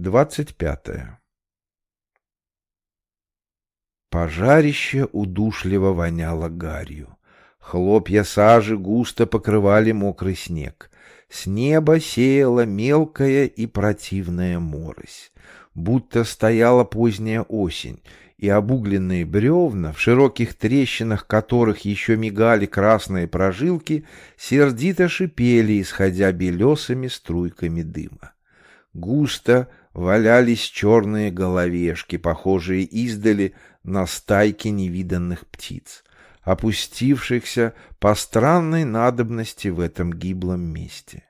Двадцать пятое. Пожарище удушливо воняло гарью. Хлопья сажи густо покрывали мокрый снег. С неба сеяла мелкая и противная морось. Будто стояла поздняя осень, и обугленные бревна, в широких трещинах которых еще мигали красные прожилки, сердито шипели, исходя белесыми струйками дыма. Густо валялись черные головешки, похожие издали на стайки невиданных птиц, опустившихся по странной надобности в этом гиблом месте.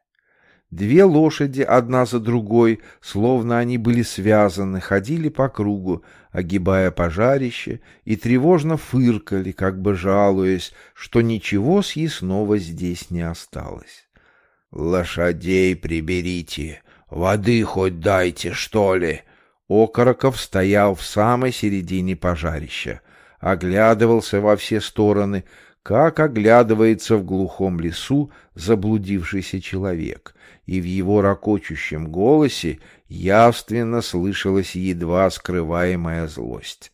Две лошади, одна за другой, словно они были связаны, ходили по кругу, огибая пожарище, и тревожно фыркали, как бы жалуясь, что ничего съестного здесь не осталось. «Лошадей приберите, воды хоть дайте, что ли!» Окороков стоял в самой середине пожарища, оглядывался во все стороны, как оглядывается в глухом лесу заблудившийся человек, и в его ракочущем голосе явственно слышалась едва скрываемая злость.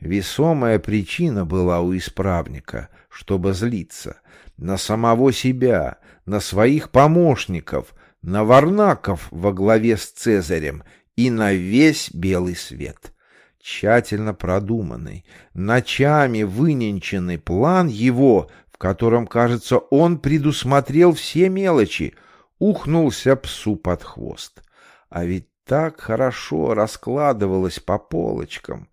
Весомая причина была у исправника, чтобы злиться, на самого себя, на своих помощников, на Варнаков во главе с Цезарем и на весь белый свет. Тщательно продуманный, ночами выненченный план его, в котором, кажется, он предусмотрел все мелочи, ухнулся псу под хвост. А ведь так хорошо раскладывалось по полочкам.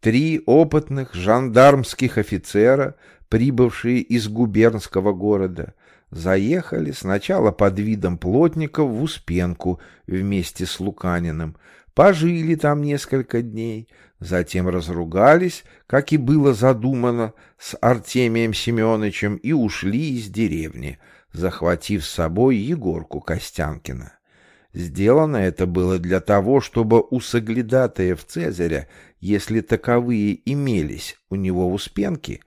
Три опытных жандармских офицера, прибывшие из губернского города, заехали сначала под видом плотников в Успенку вместе с Луканиным, пожили там несколько дней, затем разругались, как и было задумано, с Артемием Семеновичем и ушли из деревни, захватив с собой Егорку Костянкина. Сделано это было для того, чтобы у соглядатаев Цезаря, если таковые имелись у него в Успенке,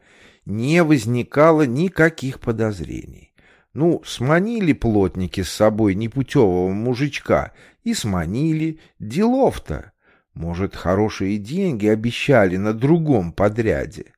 не возникало никаких подозрений. Ну, сманили плотники с собой непутевого мужичка и сманили. Делов-то. Может, хорошие деньги обещали на другом подряде.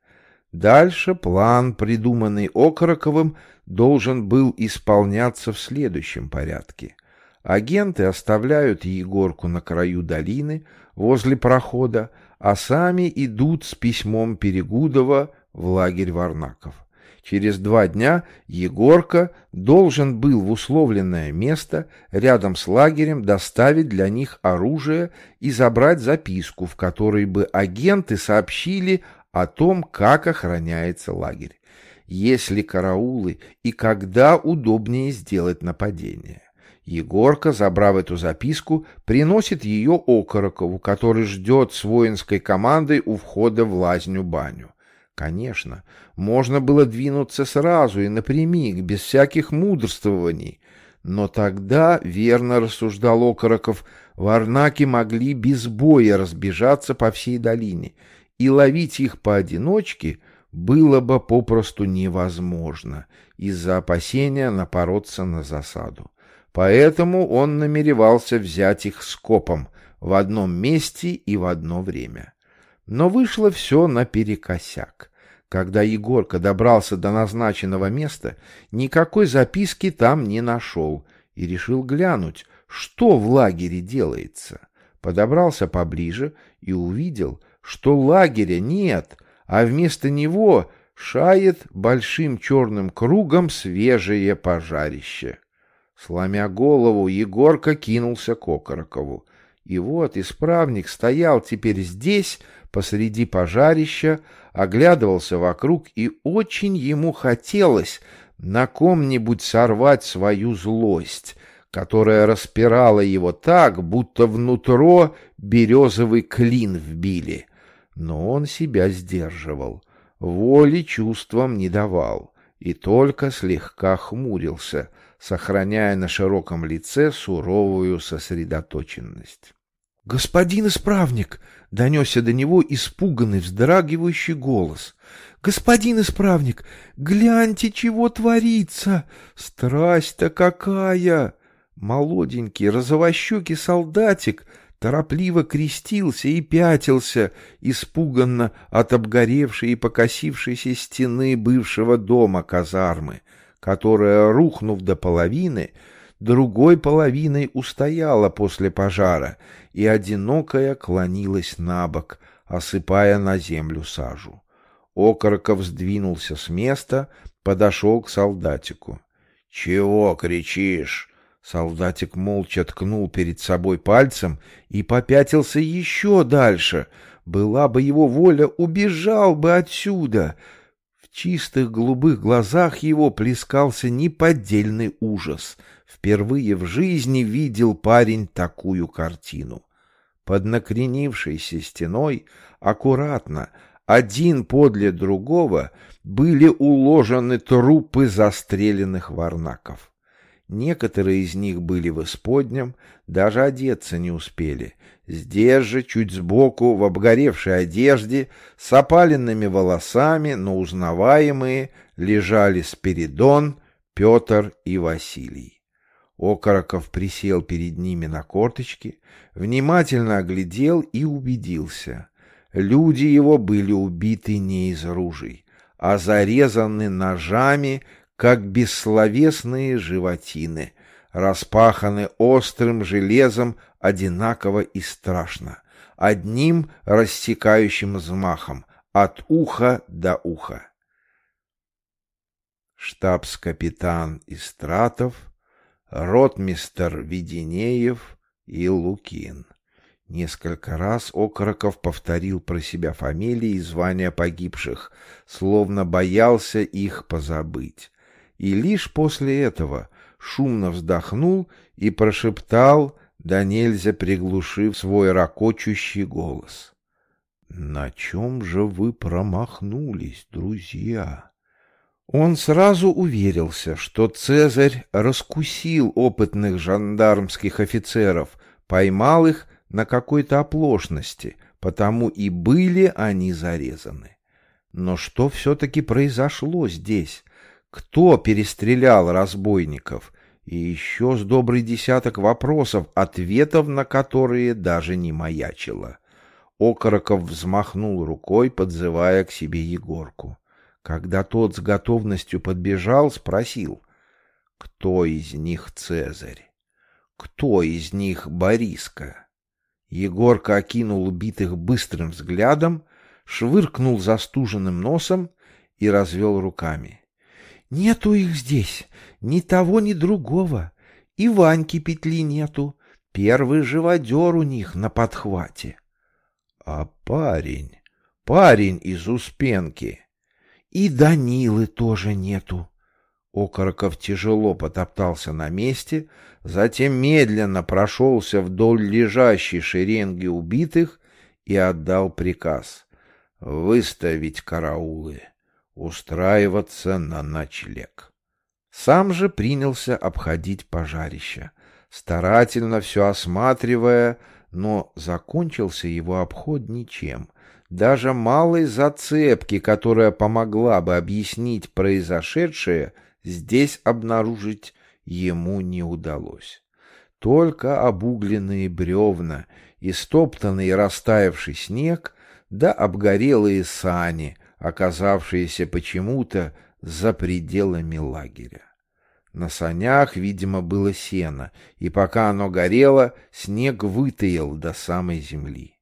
Дальше план, придуманный Окороковым, должен был исполняться в следующем порядке. Агенты оставляют Егорку на краю долины, возле прохода, а сами идут с письмом Перегудова в лагерь Варнаков. Через два дня Егорка должен был в условленное место рядом с лагерем доставить для них оружие и забрать записку, в которой бы агенты сообщили о том, как охраняется лагерь, если караулы и когда удобнее сделать нападение. Егорка, забрав эту записку, приносит ее Окорокову, который ждет с воинской командой у входа в лазню-баню. Конечно, можно было двинуться сразу и напрямик, без всяких мудрствований. Но тогда, верно рассуждал Окороков, варнаки могли без боя разбежаться по всей долине, и ловить их поодиночке было бы попросту невозможно из-за опасения напороться на засаду. Поэтому он намеревался взять их скопом в одном месте и в одно время. Но вышло все наперекосяк. Когда Егорка добрался до назначенного места, никакой записки там не нашел и решил глянуть, что в лагере делается. Подобрался поближе и увидел, что лагеря нет, а вместо него шает большим черным кругом свежее пожарище. Сломя голову, Егорка кинулся к Окорокову. И вот исправник стоял теперь здесь, посреди пожарища, оглядывался вокруг, и очень ему хотелось на ком-нибудь сорвать свою злость, которая распирала его так, будто внутрь березовый клин вбили. Но он себя сдерживал, воли чувствам не давал и только слегка хмурился, сохраняя на широком лице суровую сосредоточенность. «Господин исправник!» — донесся до него испуганный, вздрагивающий голос. «Господин исправник, гляньте, чего творится! Страсть-то какая!» Молоденький, розовощекий солдатик торопливо крестился и пятился, испуганно от обгоревшей и покосившейся стены бывшего дома казармы, которая, рухнув до половины, другой половиной устояла после пожара и одинокая клонилась на бок, осыпая на землю сажу. Окороков сдвинулся с места, подошел к солдатику. — Чего кричишь? Солдатик молча ткнул перед собой пальцем и попятился еще дальше. Была бы его воля, убежал бы отсюда. В чистых голубых глазах его плескался неподдельный ужас. Впервые в жизни видел парень такую картину. Под накренившейся стеной аккуратно, один подле другого, были уложены трупы застреленных варнаков. Некоторые из них были в исподнем, даже одеться не успели. Здесь же, чуть сбоку, в обгоревшей одежде, с опаленными волосами, но узнаваемые, лежали Спиридон, Петр и Василий. Окороков присел перед ними на корточки, внимательно оглядел и убедился. Люди его были убиты не из ружей, а зарезаны ножами, как бессловесные животины, распаханы острым железом одинаково и страшно, одним рассекающим взмахом, от уха до уха. Штабс-капитан Истратов, ротмистер Веденеев и Лукин. Несколько раз Окороков повторил про себя фамилии и звания погибших, словно боялся их позабыть и лишь после этого шумно вздохнул и прошептал, да нельзя приглушив свой ракочущий голос. — На чем же вы промахнулись, друзья? Он сразу уверился, что Цезарь раскусил опытных жандармских офицеров, поймал их на какой-то оплошности, потому и были они зарезаны. Но что все-таки произошло здесь? кто перестрелял разбойников, и еще с добрый десяток вопросов, ответов на которые даже не маячило. Окороков взмахнул рукой, подзывая к себе Егорку. Когда тот с готовностью подбежал, спросил, кто из них Цезарь? Кто из них Бориска? Егорка окинул убитых быстрым взглядом, швыркнул застуженным носом и развел руками. Нету их здесь, ни того, ни другого. И Ваньки петли нету. Первый живодер у них на подхвате. А парень, парень из Успенки. И Данилы тоже нету. Окороков тяжело потоптался на месте, затем медленно прошелся вдоль лежащей шеренги убитых и отдал приказ выставить караулы устраиваться на ночлег. Сам же принялся обходить пожарище, старательно все осматривая, но закончился его обход ничем. Даже малой зацепки, которая помогла бы объяснить произошедшее, здесь обнаружить ему не удалось. Только обугленные бревна, и растаявший снег, да обгорелые сани — оказавшиеся почему-то за пределами лагеря. На санях, видимо, было сено, и пока оно горело, снег вытаял до самой земли.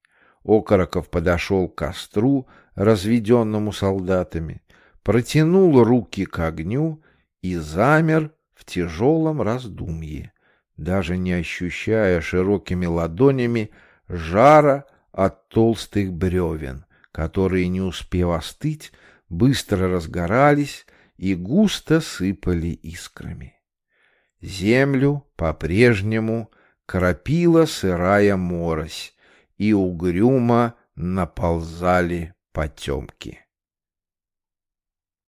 Окороков подошел к костру, разведенному солдатами, протянул руки к огню и замер в тяжелом раздумье, даже не ощущая широкими ладонями жара от толстых бревен, которые, не успев остыть, быстро разгорались и густо сыпали искрами. Землю по-прежнему кропила сырая морось, и угрюмо наползали потемки.